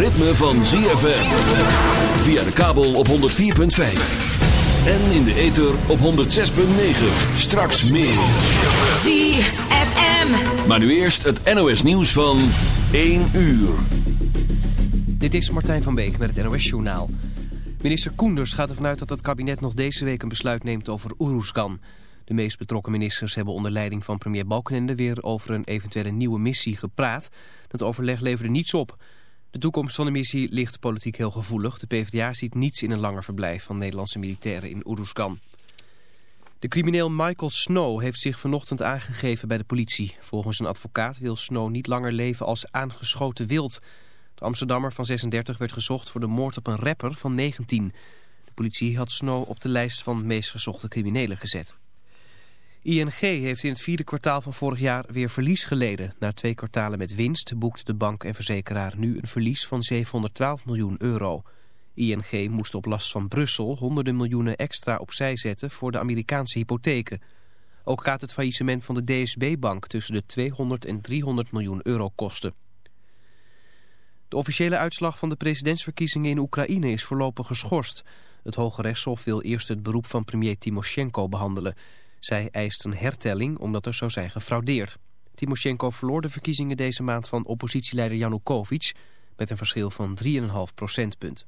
ritme van ZFM. Via de kabel op 104.5. En in de ether op 106.9. Straks meer. ZFM. Maar nu eerst het NOS nieuws van 1 uur. Dit is Martijn van Beek met het NOS-journaal. Minister Koenders gaat ervan uit dat het kabinet nog deze week een besluit neemt over Oeroesgan. De meest betrokken ministers hebben onder leiding van premier Balkenende weer over een eventuele nieuwe missie gepraat. Dat overleg leverde niets op. De toekomst van de missie ligt politiek heel gevoelig. De PvdA ziet niets in een langer verblijf van Nederlandse militairen in Oeroesgan. De crimineel Michael Snow heeft zich vanochtend aangegeven bij de politie. Volgens een advocaat wil Snow niet langer leven als aangeschoten wild. De Amsterdammer van 36 werd gezocht voor de moord op een rapper van 19. De politie had Snow op de lijst van meest gezochte criminelen gezet. ING heeft in het vierde kwartaal van vorig jaar weer verlies geleden. Na twee kwartalen met winst boekt de bank en verzekeraar nu een verlies van 712 miljoen euro. ING moest op last van Brussel honderden miljoenen extra opzij zetten voor de Amerikaanse hypotheken. Ook gaat het faillissement van de DSB-bank tussen de 200 en 300 miljoen euro kosten. De officiële uitslag van de presidentsverkiezingen in Oekraïne is voorlopig geschorst. Het Hoge Rechtshof wil eerst het beroep van premier Timoshenko behandelen. Zij eist een hertelling omdat er zou zijn gefraudeerd. Timoshenko verloor de verkiezingen deze maand van oppositieleider Janukovic met een verschil van 3,5 procentpunt.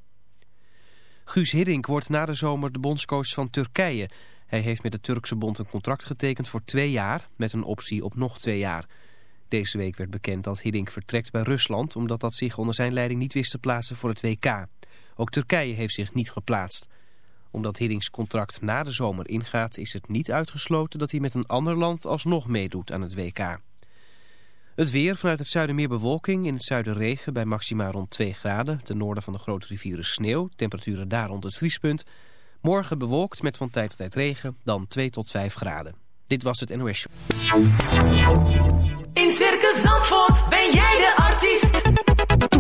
Guus Hiddink wordt na de zomer de bondscoach van Turkije. Hij heeft met de Turkse bond een contract getekend voor twee jaar met een optie op nog twee jaar. Deze week werd bekend dat Hiddink vertrekt bij Rusland omdat dat zich onder zijn leiding niet wist te plaatsen voor het WK. Ook Turkije heeft zich niet geplaatst omdat Hiddings contract na de zomer ingaat is het niet uitgesloten dat hij met een ander land alsnog meedoet aan het WK. Het weer, vanuit het zuiden meer bewolking, in het zuiden regen bij maxima rond 2 graden. Ten noorden van de grote rivieren sneeuw, temperaturen daar rond het vriespunt. Morgen bewolkt met van tijd tot tijd regen, dan 2 tot 5 graden. Dit was het NOS. In Circus Zandvoort ben jij de artiest.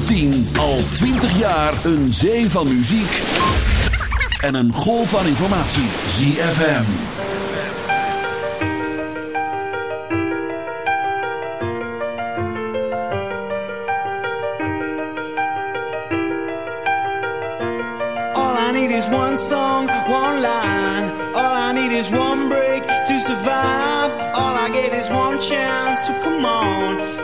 2010 al 20 jaar een zee van muziek en een golf van informatie. ZFM. All I need is one song, one line. All I need is one break to survive. All I get is one chance, so come on.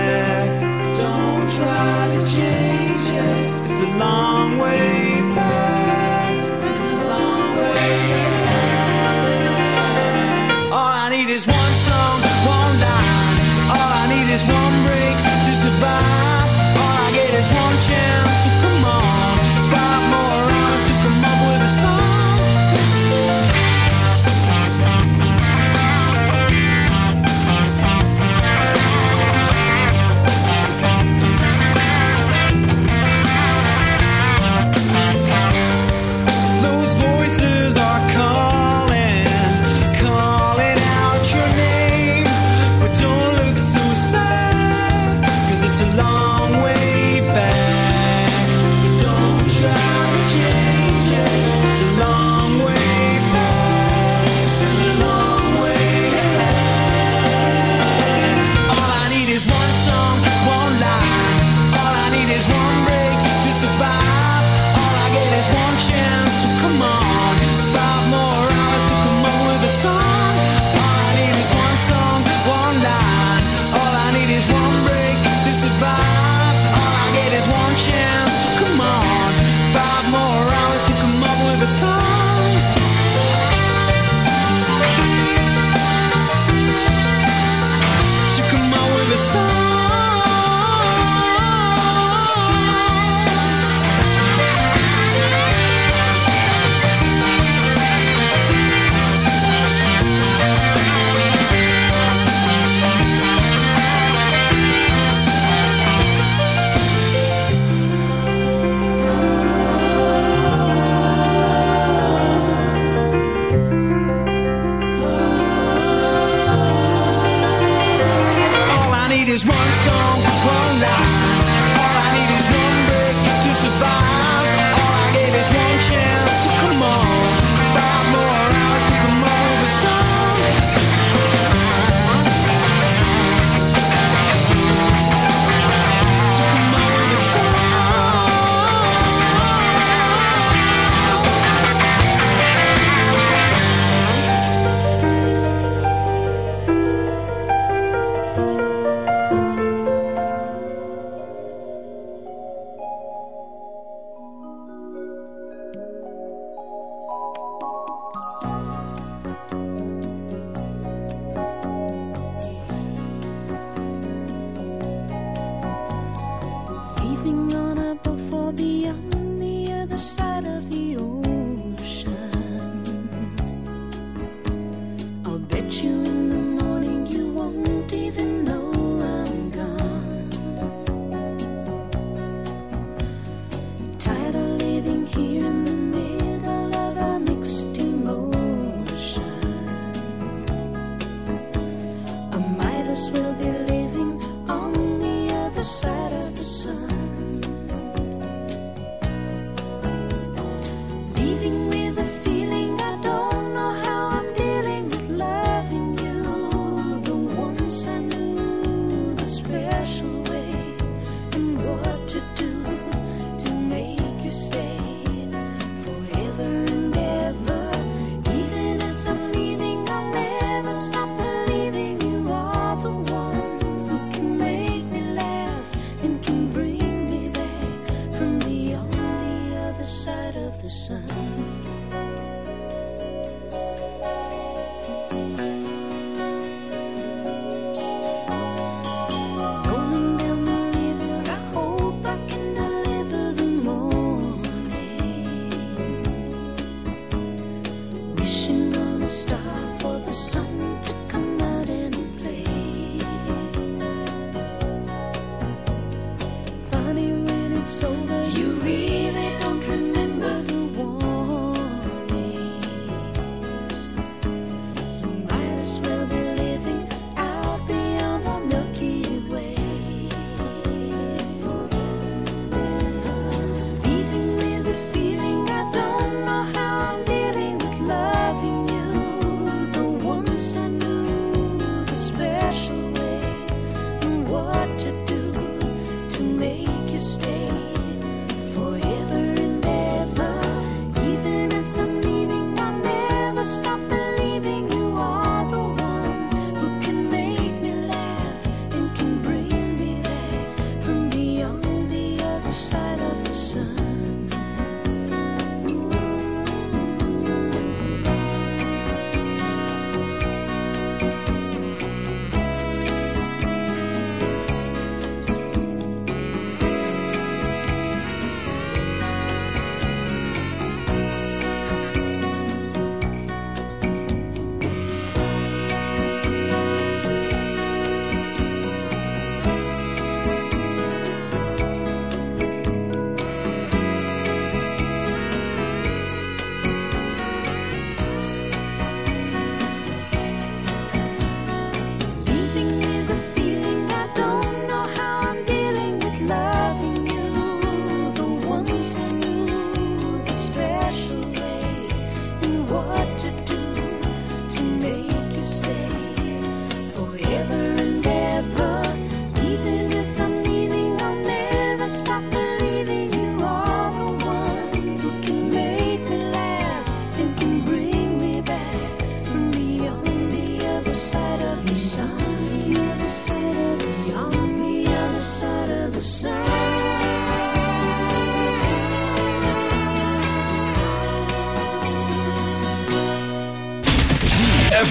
A long way back. Long way back. All I need is one song, one line. All I need is one break to survive. All I get is one chance,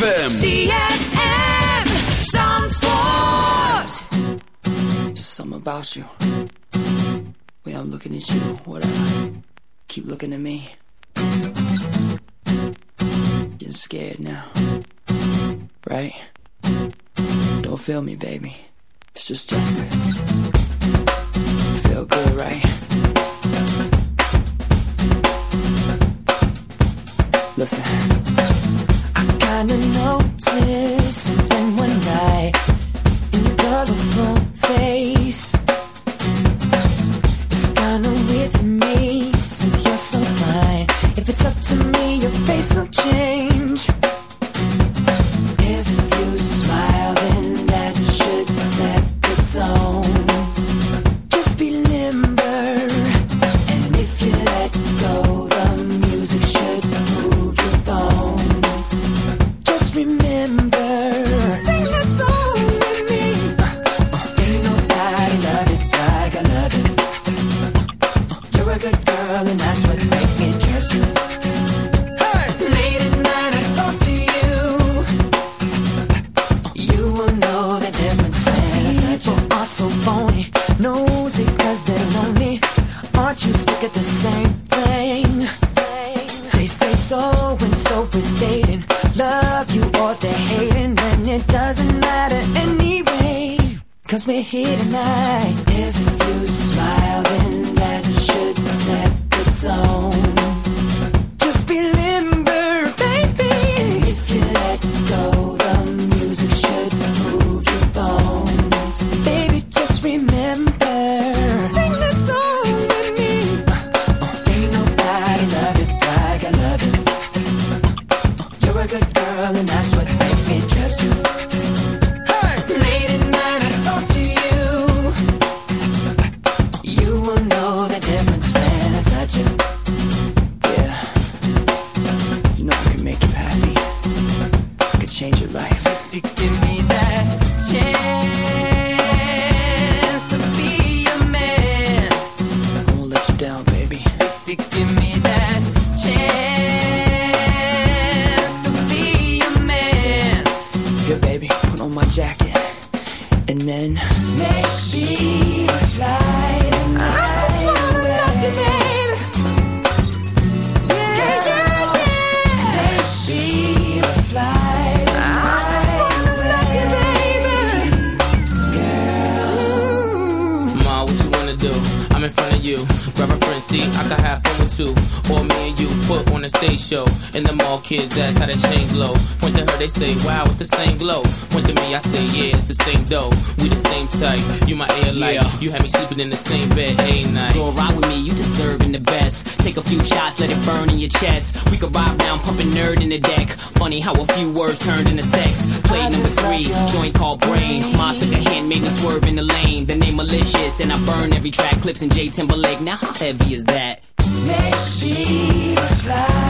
ZFM. ZFM. Zandvoort. Just something about you. Way I'm looking at you, whatever. Keep looking at me. Getting scared now. Right? Don't feel me, baby. It's just Justin. Feel good, right? Listen kinda noticed something one night in your colorful face. It's kinda weird to me since you're so fine. If it's up to me, your face will change. here tonight. If you smile, then that should set the tone. Chest. We could ride down, pumping nerd in the deck. Funny how a few words turned into sex. Play number three, joint called brain. Ma took a hand, made me swerve in the lane. The name malicious, and I burn every track. Clipse in J Timberlake. Now how heavy is that? Maybe fly.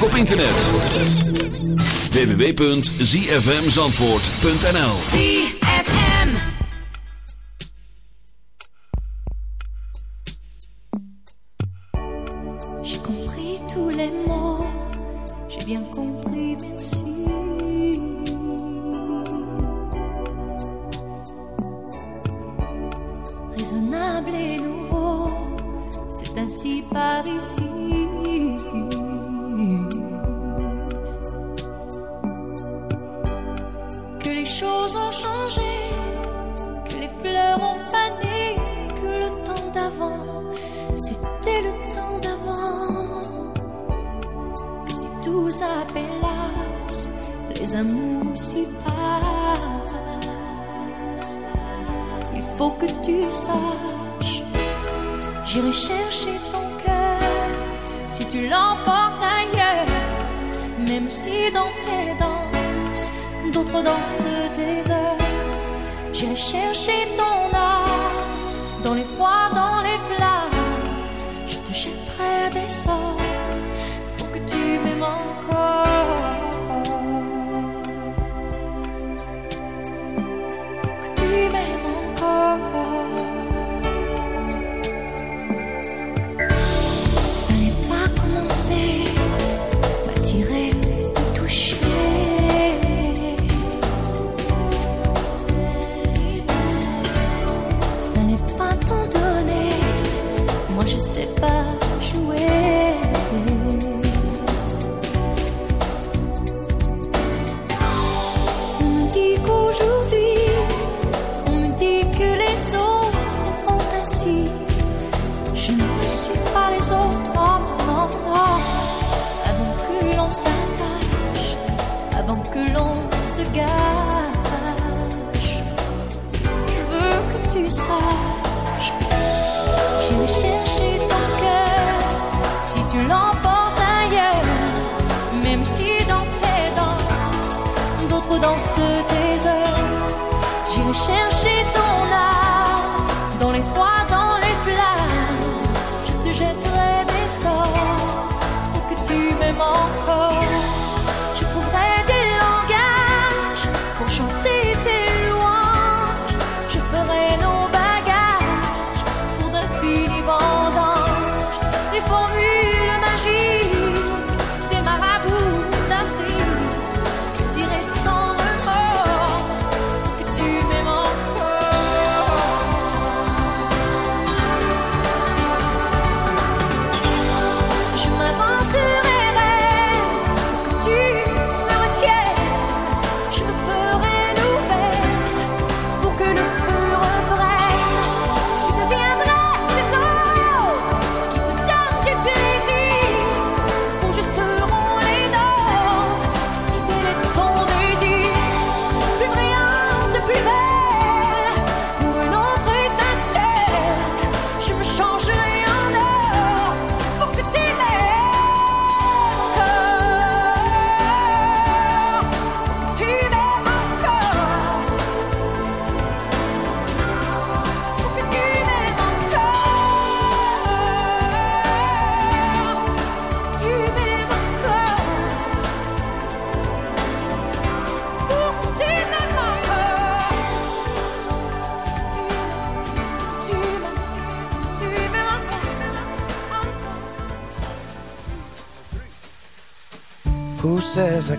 Ook op internet. www.zfmzandvoort.nl ZFM J'ai compris tous les mots. J'ai bien compris, merci. Raisonnable et nouveau C'est ainsi par ici les amours s'y passent. Il faut que tu saches, j'irai chercher ton cœur si tu l'emportes ailleurs, même si dans tes danses, d'autres dansent des heures. J'irai chercher ton âme dans ce désert. J'irai chercher.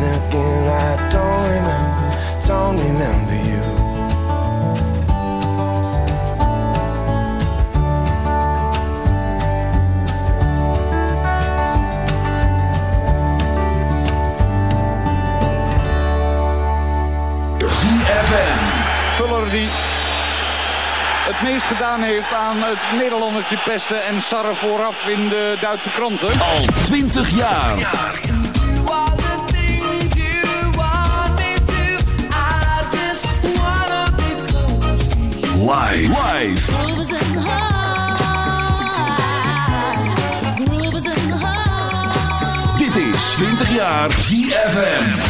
Then again, I don't remember, don't remember you. ZFM. Vuller die het meest gedaan heeft aan het Nederlandertje pesten en sarren vooraf in de Duitse kranten. Al 20 jaar. Live. Live. Dit is 20 jaar ZFM.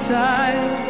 side.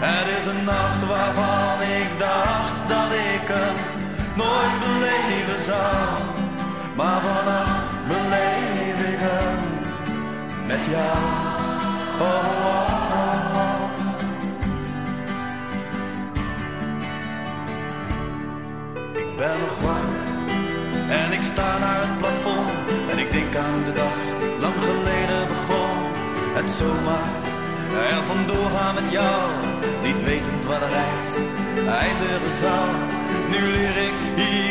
Het is een nacht waarvan ik dacht dat ik hem nooit beleven zou. Maar vannacht beleef ik hem met jou. Ik ben nog wakker en ik sta naar het plafond. En ik denk aan de dag lang geleden begon. Het zomaar er vandoor gaan met jou wat een reis eindigen zal. Nu leer ik hier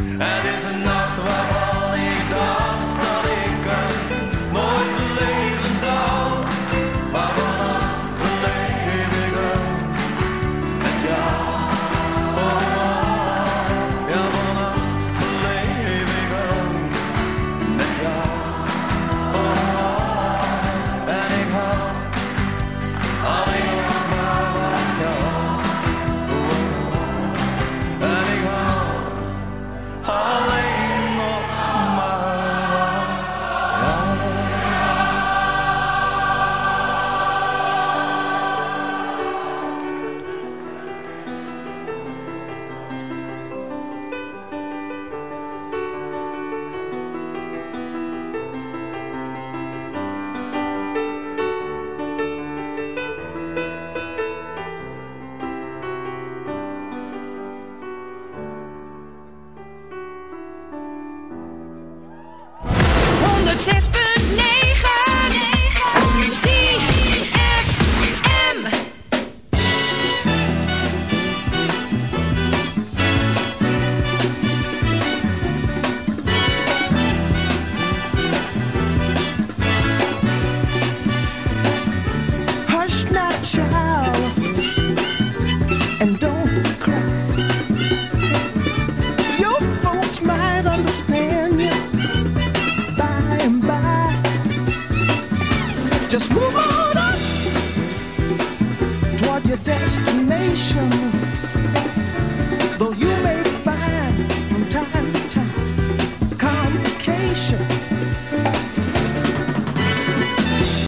That isn't enough.